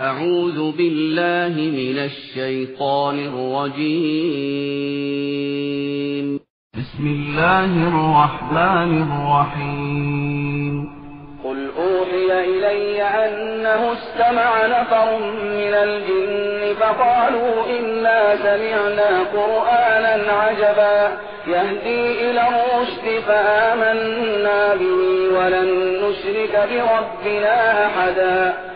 أعوذ بالله من الشيطان الرجيم. بسم الله الرحمن الرحيم. قل أوحي إلي أنه استمع نفر من الجن فقالوا إنا سمعنا قرآنا عجبا. يهدي إلى الرشد فآمنا به ولن نشرك بربنا أحدا.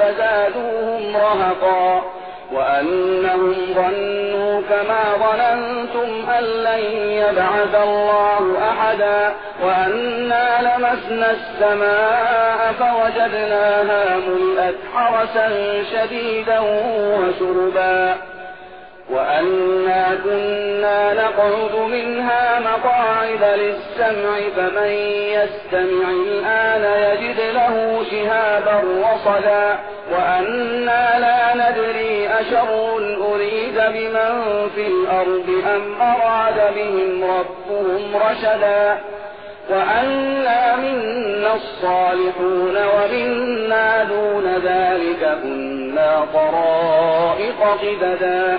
فزادوهم رهقا وأنهم ظنوا كما ظننتم أن لن يبعث الله أحدا وأنا لمسنا السماء فوجدناها ملأت حرسا شديدا وشربا وأنا كنا نقعد منها مقاعد للسمع فمن يستمع الآن يجد له شهابا رصدا وأنا لا ندري أشر أريد بمن في الأرض أم أراد بهم ربهم رشدا وأنا منا الصالحون ومنا دون ذلك كنا طرائق قددا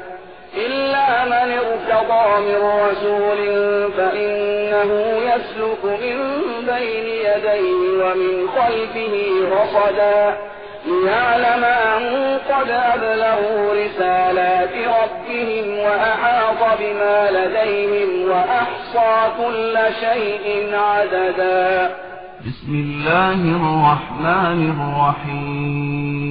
من ارتضى من رسول فإنه يسلك من بين يديه ومن خلفه رصدا ليعلم أن قد أبلغوا رسالات ربهم وأحاط بما لديهم وأحصى كل شيء عددا. بسم الله الرحمن الرحيم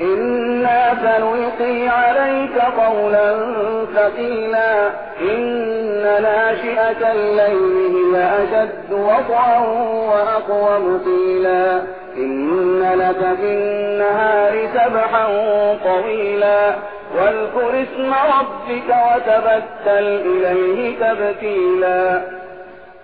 إنا سنلقي عليك قولا ثقيلا إن ناشئة الليل هي أشد وطئا وأقوم قيلا إن لك في النهار سبحا طويلا واذكر اسم ربك وتبتل إليه تبتيلا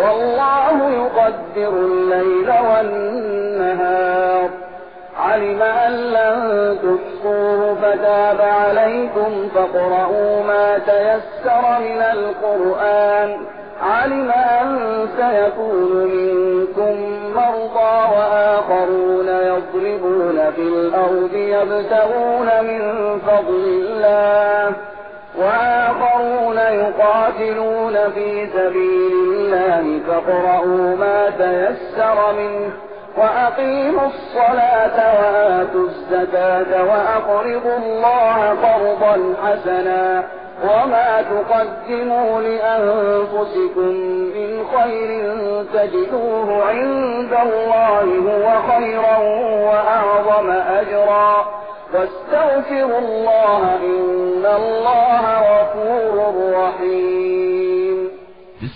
والله يقدر الليل والنهار. علم أن لن تحصوه فتاب عليكم فاقرؤوا ما تيسر من القرآن. علم أن سيكون منكم مرضى وآخرون يضربون في الأرض يبتغون من فضل الله وآخرون يقاتلون في سبيل الله فاقرؤوا ما تيسر منه وأقيموا الصلاة وآتوا الزكاة وأقرضوا الله قرضا حسنا وما تقدموا لأنفسكم من خير تجدوه عند الله هو خيرا وأعظم أجرا واستغفروا الله إن الله غفور رحيم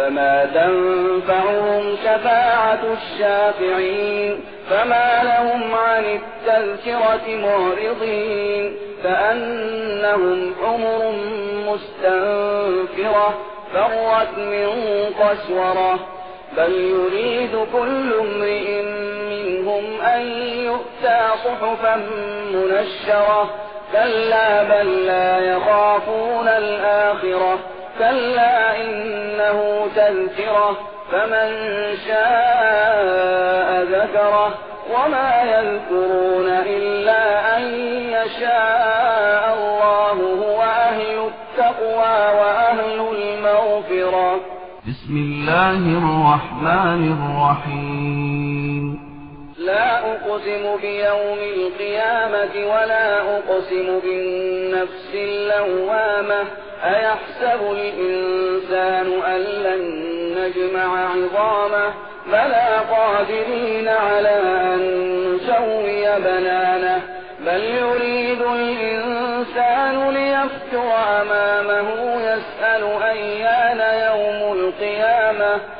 فما تنفعهم شفاعة الشافعين فما لهم عن التذكرة معرضين كأنهم حمر مستنفرة فرت من قسورة بل يريد كل امرئ منهم أن يؤتى صحفا منشرة كلا بل لا يخافون الآخرة كلا إنه تذكرة فمن شاء ذكره وما يذكرون إلا أن يشاء الله هو أهل التقوى وأهل المغفرة بسم الله الرحمن الرحيم لا أقسم بيوم القيامة ولا أقسم بالنفس اللوامة. أيحسب الإنسان أن لن نجمع عظامه؟ بلى قادرين على أن نسوي بنانه. بل يريد الإنسان ليفتر أمامه يسأل أيان يوم القيامة؟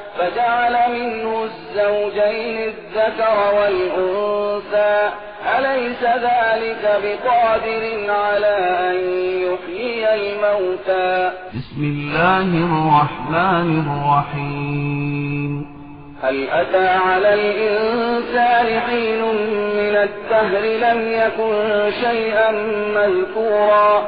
فجعل منه الزوجين الذكر والأنثى. أليس ذلك بقادر على أن يحيي الموتى؟ بسم الله الرحمن الرحيم. هل أتى على الإنسان حين من الدهر لم يكن شيئا مذكورا؟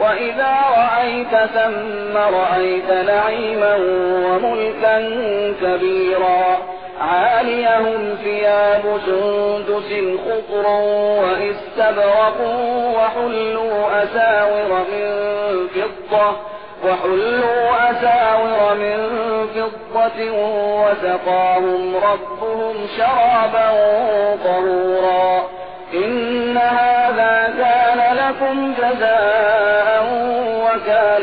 وإذا رأيت ثم رأيت نعيما وملكا كبيرا عاليهم ثياب سندس خضر واستبرق وحلوا أساور من فضة وحلوا أساور من فضة وسقاهم ربهم شرابا طهورا إن هذا كان لكم جزاء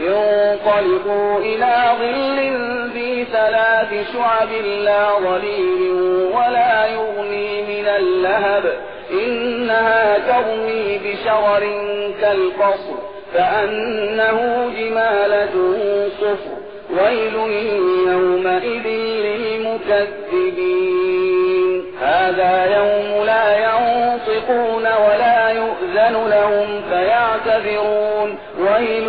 انطلقوا إلى ظل ذي ثلاث شعب لا ظليل ولا يغني من اللهب. إنها ترمي بشرر كالقصر فأنه جمالة صفر. ويل يومئذ للمكذبين. هذا يوم لا ينطقون ولا يؤذن لهم فيعتذرون. ويل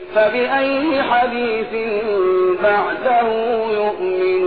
فبأي حديث بعده يؤمنون